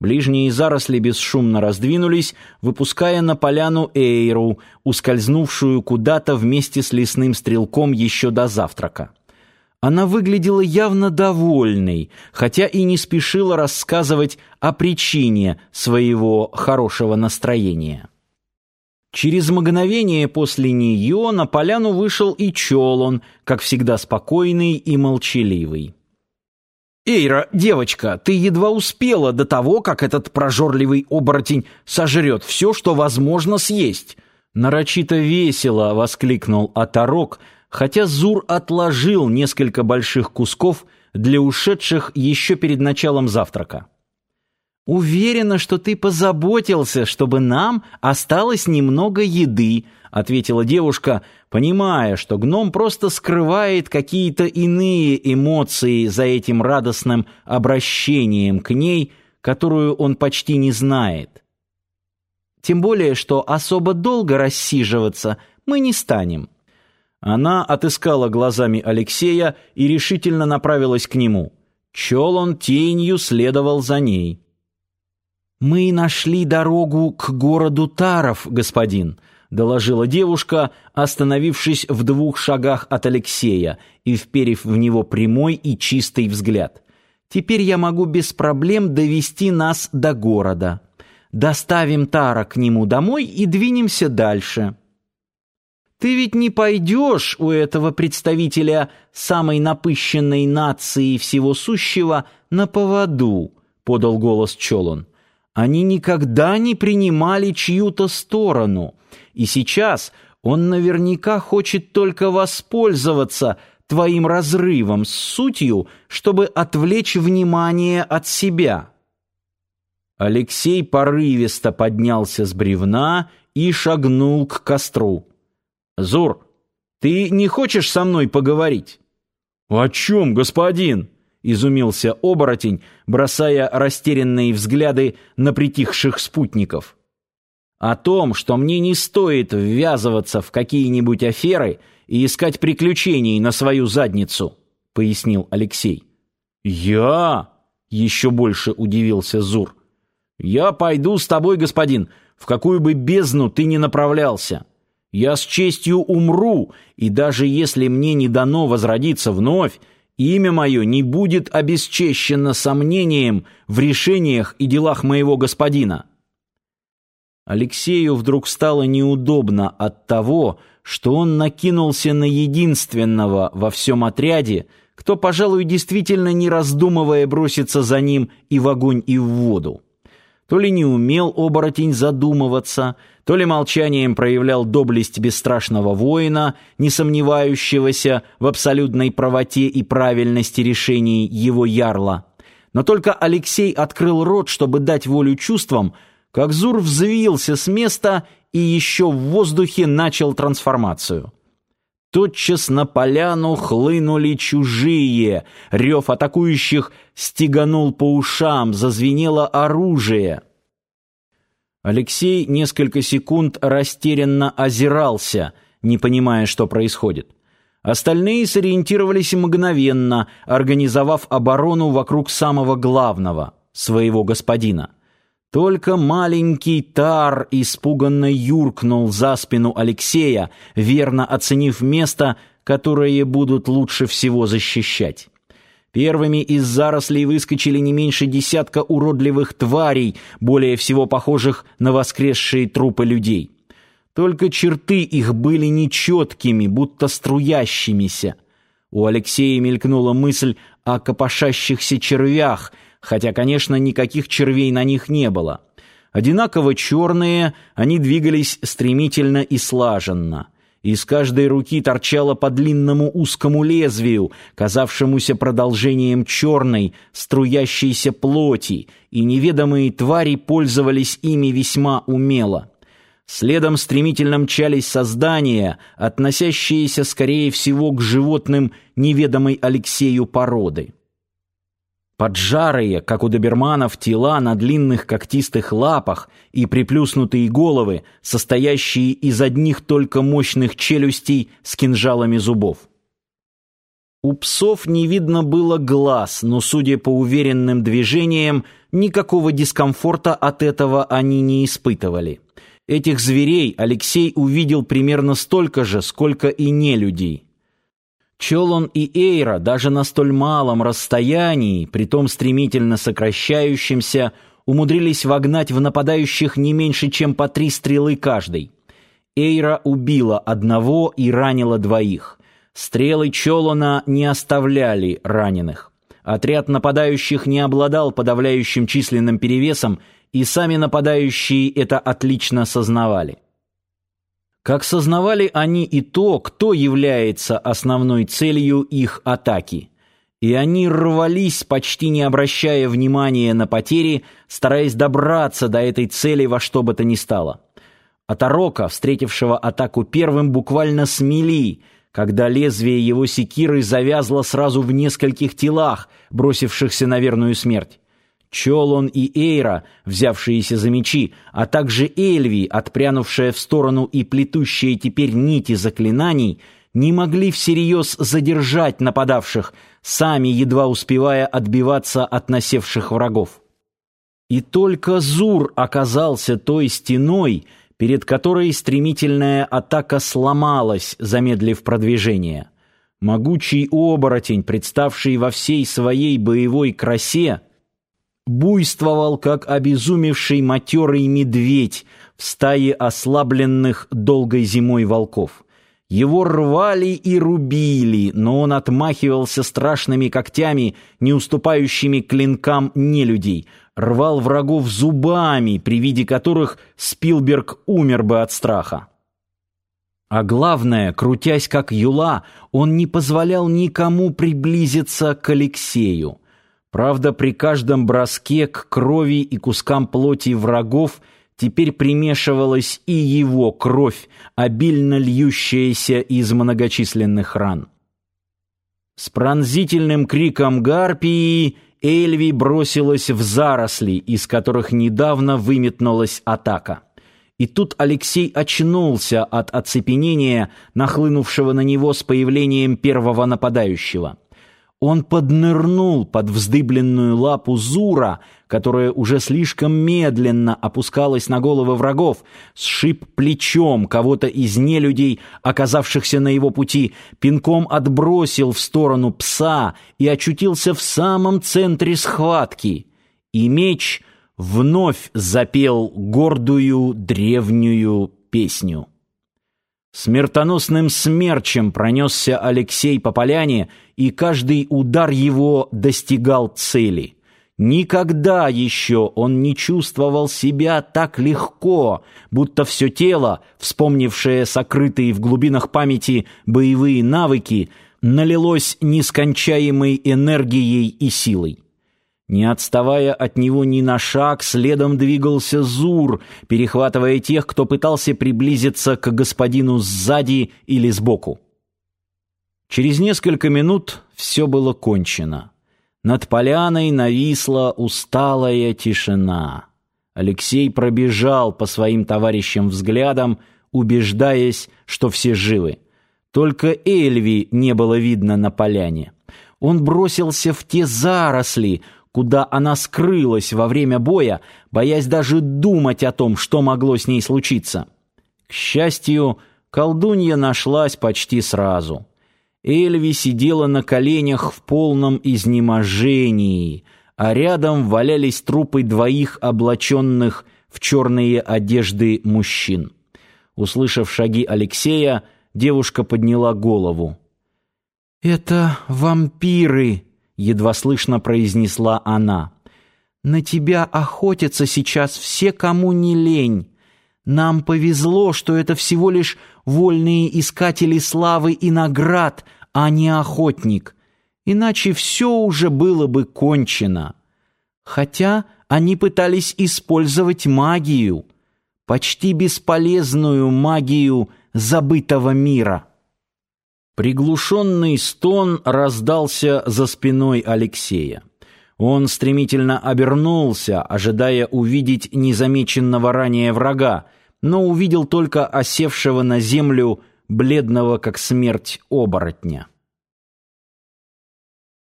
Ближние заросли бесшумно раздвинулись, выпуская на поляну Эйру, ускользнувшую куда-то вместе с лесным стрелком еще до завтрака. Она выглядела явно довольной, хотя и не спешила рассказывать о причине своего хорошего настроения. Через мгновение после нее на поляну вышел и Чолон, как всегда спокойный и молчаливый. «Эйра, девочка, ты едва успела до того, как этот прожорливый оборотень сожрет все, что возможно съесть!» Нарочито весело воскликнул оторок, хотя Зур отложил несколько больших кусков для ушедших еще перед началом завтрака. «Уверена, что ты позаботился, чтобы нам осталось немного еды», ответила девушка, понимая, что гном просто скрывает какие-то иные эмоции за этим радостным обращением к ней, которую он почти не знает. Тем более, что особо долго рассиживаться мы не станем. Она отыскала глазами Алексея и решительно направилась к нему. Чел он тенью следовал за ней. «Мы нашли дорогу к городу Таров, господин», — доложила девушка, остановившись в двух шагах от Алексея и вперев в него прямой и чистый взгляд. «Теперь я могу без проблем довести нас до города. Доставим Тара к нему домой и двинемся дальше». «Ты ведь не пойдешь у этого представителя самой напыщенной нации всего сущего на поводу», — подал голос Чолон. Они никогда не принимали чью-то сторону, и сейчас он наверняка хочет только воспользоваться твоим разрывом с сутью, чтобы отвлечь внимание от себя. Алексей порывисто поднялся с бревна и шагнул к костру. «Зур, ты не хочешь со мной поговорить?» «О чем, господин?» Изумился оборотень, бросая растерянные взгляды на притихших спутников. О том, что мне не стоит ввязываться в какие-нибудь аферы и искать приключений на свою задницу, пояснил Алексей. Я? еще больше удивился Зур. Я пойду с тобой, господин, в какую бы бездну ты ни направлялся. Я с честью умру, и даже если мне не дано возродиться вновь, Имя мое не будет обесчещено сомнением в решениях и делах моего господина». Алексею вдруг стало неудобно от того, что он накинулся на единственного во всем отряде, кто, пожалуй, действительно не раздумывая бросится за ним и в огонь, и в воду. То ли не умел оборотень задумываться, то ли молчанием проявлял доблесть бесстрашного воина, не сомневающегося в абсолютной правоте и правильности решений его ярла. Но только Алексей открыл рот, чтобы дать волю чувствам, как Зур взвился с места и еще в воздухе начал трансформацию. Тотчас на поляну хлынули чужие. Рев атакующих стеганул по ушам, зазвенело оружие. Алексей несколько секунд растерянно озирался, не понимая, что происходит. Остальные сориентировались мгновенно, организовав оборону вокруг самого главного, своего господина. Только маленький Тар испуганно юркнул за спину Алексея, верно оценив место, которое будут лучше всего защищать. Первыми из зарослей выскочили не меньше десятка уродливых тварей, более всего похожих на воскресшие трупы людей. Только черты их были нечеткими, будто струящимися. У Алексея мелькнула мысль о копошащихся червях — хотя, конечно, никаких червей на них не было. Одинаково черные, они двигались стремительно и слаженно. Из каждой руки торчало по длинному узкому лезвию, казавшемуся продолжением черной, струящейся плоти, и неведомые твари пользовались ими весьма умело. Следом стремительно мчались создания, относящиеся, скорее всего, к животным неведомой Алексею породы. Поджарые, как у доберманов, тела на длинных когтистых лапах и приплюснутые головы, состоящие из одних только мощных челюстей с кинжалами зубов. У псов не видно было глаз, но, судя по уверенным движениям, никакого дискомфорта от этого они не испытывали. Этих зверей Алексей увидел примерно столько же, сколько и не Чолон и Эйра даже на столь малом расстоянии, притом стремительно сокращающемся, умудрились вогнать в нападающих не меньше, чем по три стрелы каждый. Эйра убила одного и ранила двоих. Стрелы Чолона не оставляли раненых. Отряд нападающих не обладал подавляющим численным перевесом, и сами нападающие это отлично сознавали. Как сознавали они и то, кто является основной целью их атаки. И они рвались, почти не обращая внимания на потери, стараясь добраться до этой цели во что бы то ни стало. Атарока, встретившего атаку первым, буквально смели – когда лезвие его секиры завязло сразу в нескольких телах, бросившихся на верную смерть. Чолон и Эйра, взявшиеся за мечи, а также Эльви, отпрянувшая в сторону и плетущая теперь нити заклинаний, не могли всерьез задержать нападавших, сами едва успевая отбиваться от насевших врагов. И только Зур оказался той стеной, перед которой стремительная атака сломалась, замедлив продвижение. Могучий оборотень, представший во всей своей боевой красе, буйствовал, как обезумевший матерый медведь в стае ослабленных долгой зимой волков. Его рвали и рубили, но он отмахивался страшными когтями, не уступающими клинкам нелюдей, рвал врагов зубами, при виде которых Спилберг умер бы от страха. А главное, крутясь как юла, он не позволял никому приблизиться к Алексею. Правда, при каждом броске к крови и кускам плоти врагов – теперь примешивалась и его кровь, обильно льющаяся из многочисленных ран. С пронзительным криком гарпии Эльви бросилась в заросли, из которых недавно выметнулась атака. И тут Алексей очнулся от оцепенения, нахлынувшего на него с появлением первого нападающего. Он поднырнул под вздыбленную лапу Зура, которая уже слишком медленно опускалась на головы врагов, сшиб плечом кого-то из нелюдей, оказавшихся на его пути, пинком отбросил в сторону пса и очутился в самом центре схватки. И меч вновь запел гордую древнюю песню. Смертоносным смерчем пронесся Алексей по поляне, и каждый удар его достигал цели. Никогда еще он не чувствовал себя так легко, будто все тело, вспомнившее сокрытые в глубинах памяти боевые навыки, налилось нескончаемой энергией и силой. Не отставая от него ни на шаг, следом двигался Зур, перехватывая тех, кто пытался приблизиться к господину сзади или сбоку. Через несколько минут все было кончено. Над поляной нависла усталая тишина. Алексей пробежал по своим товарищам взглядом, убеждаясь, что все живы. Только Эльви не было видно на поляне. Он бросился в те заросли, куда она скрылась во время боя, боясь даже думать о том, что могло с ней случиться. К счастью, колдунья нашлась почти сразу. Эльви сидела на коленях в полном изнеможении, а рядом валялись трупы двоих облаченных в черные одежды мужчин. Услышав шаги Алексея, девушка подняла голову. «Это вампиры!» Едва слышно произнесла она. На тебя охотятся сейчас все, кому не лень. Нам повезло, что это всего лишь вольные искатели славы и наград, а не охотник. Иначе все уже было бы кончено. Хотя они пытались использовать магию, почти бесполезную магию забытого мира. Приглушенный стон раздался за спиной Алексея. Он стремительно обернулся, ожидая увидеть незамеченного ранее врага, но увидел только осевшего на землю бледного как смерть оборотня.